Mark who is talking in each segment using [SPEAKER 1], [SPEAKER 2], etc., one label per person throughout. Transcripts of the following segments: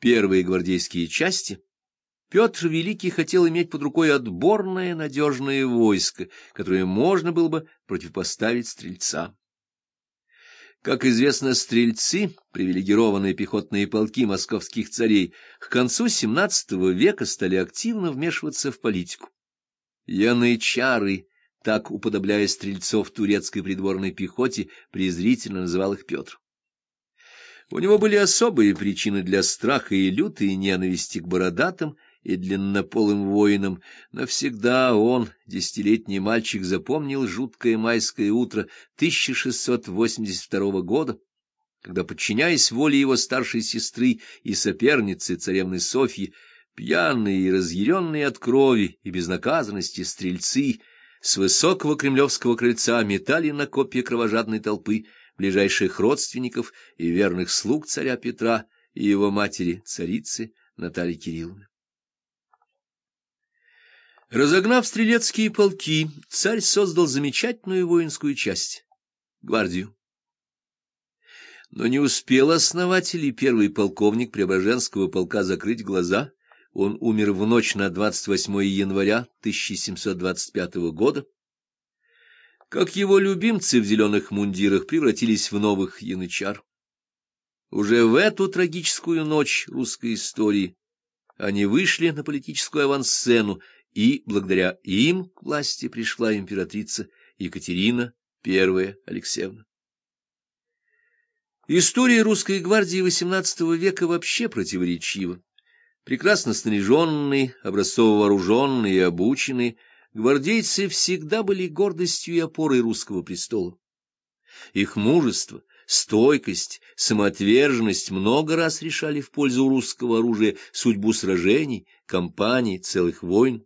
[SPEAKER 1] первые гвардейские части, Петр Великий хотел иметь под рукой отборное надежное войско, которое можно было бы противопоставить стрельцам. Как известно, стрельцы, привилегированные пехотные полки московских царей, к концу XVII века стали активно вмешиваться в политику. Янычары, так уподобляя стрельцов турецкой придворной пехоте, презрительно называл их Петр. У него были особые причины для страха и лютой ненависти к бородатым и длиннополым воинам. Навсегда он, десятилетний мальчик, запомнил жуткое майское утро 1682 года, когда, подчиняясь воле его старшей сестры и соперницы, царевны Софьи, пьяные и разъяренные от крови и безнаказанности стрельцы с высокого кремлевского крыльца метали на копья кровожадной толпы ближайших родственников и верных слуг царя Петра и его матери, царицы Натальи Кирилловны. Разогнав стрелецкие полки, царь создал замечательную воинскую часть — гвардию. Но не успел основатель и первый полковник Преображенского полка закрыть глаза. Он умер в ночь на 28 января 1725 года. Как его любимцы в зеленых мундирах превратились в новых янычар. Уже в эту трагическую ночь русской истории они вышли на политическую авансцену, и благодаря им к власти пришла императрица Екатерина I Алексеевна. История русской гвардии XVIII века вообще противоречива. Прекрасно снаряженные, образцово вооруженные и обученные, гвардейцы всегда были гордостью и опорой русского престола. Их мужество, стойкость, самоотверженность много раз решали в пользу русского оружия судьбу сражений, кампаний, целых войн.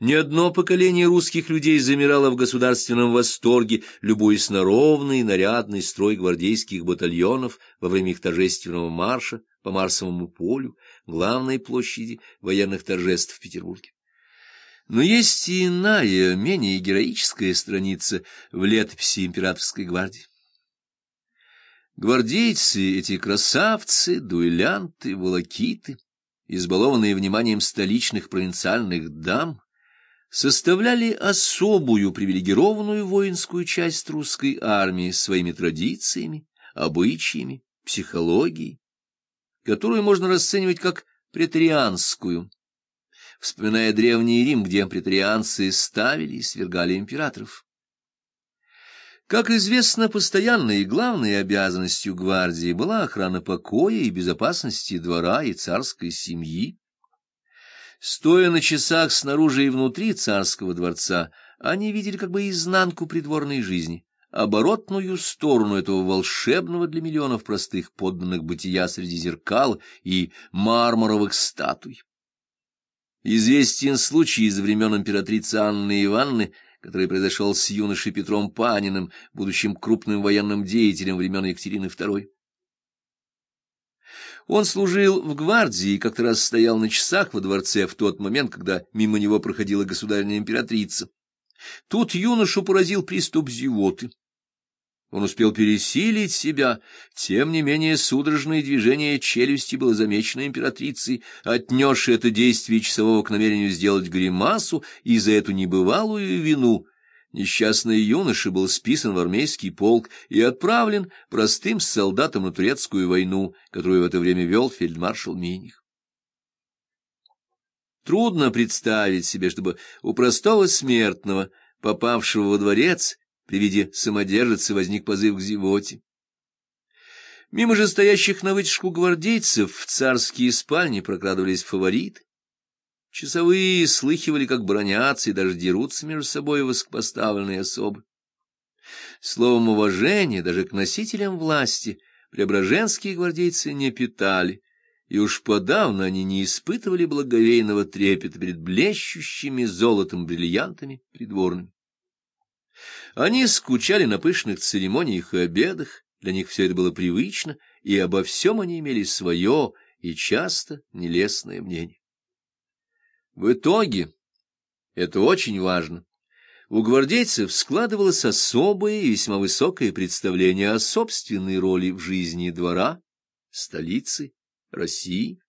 [SPEAKER 1] Ни одно поколение русских людей замирало в государственном восторге, любуясь на ровный, нарядный строй гвардейских батальонов во время их торжественного марша по Марсовому полю, главной площади военных торжеств в Петербурге. Но есть и иная, менее героическая страница в летописи императорской гвардии. Гвардейцы, эти красавцы, дуэлянты, волокиты, избалованные вниманием столичных провинциальных дам, составляли особую привилегированную воинскую часть русской армии своими традициями, обычаями, психологией, которую можно расценивать как претарианскую, вспоминая Древний Рим, где претарианцы ставили и свергали императоров. Как известно, постоянной и главной обязанностью гвардии была охрана покоя и безопасности двора и царской семьи, Стоя на часах снаружи и внутри царского дворца, они видели как бы изнанку придворной жизни, оборотную сторону этого волшебного для миллионов простых подданных бытия среди зеркал и мармуровых статуй. Известен случай из времен императрицы Анны Ивановны, который произошел с юношей Петром Паниным, будущим крупным военным деятелем времен Екатерины II. Он служил в гвардии и как-то раз стоял на часах во дворце в тот момент, когда мимо него проходила государственная императрица. Тут юношу поразил приступ зевоты. Он успел пересилить себя, тем не менее судорожное движение челюсти было замечено императрицей, отнесшей это действие часового к намерению сделать гримасу, и за эту небывалую вину. Несчастный юноша был списан в армейский полк и отправлен простым солдатом на турецкую войну, которую в это время вел фельдмаршал Миних. Трудно представить себе, чтобы у простого смертного, попавшего во дворец, при виде самодержицы возник позыв к зевоте. Мимо же стоящих на вытяжку гвардейцев в царские спальни прокрадывались фавориты. Часовые слыхивали, как бронятся и даже дерутся между собой высокопоставленные особы. Словом уважения даже к носителям власти преображенские гвардейцы не питали, и уж подавно они не испытывали благовейного трепета перед блещущими золотом бриллиантами придворными. Они скучали на пышных церемониях и обедах, для них все это было привычно, и обо всем они имели свое и часто нелестное мнение. В итоге, это очень важно, у гвардейцев складывалось особое и весьма высокое представление о собственной роли в жизни двора, столицы России